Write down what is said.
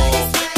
That's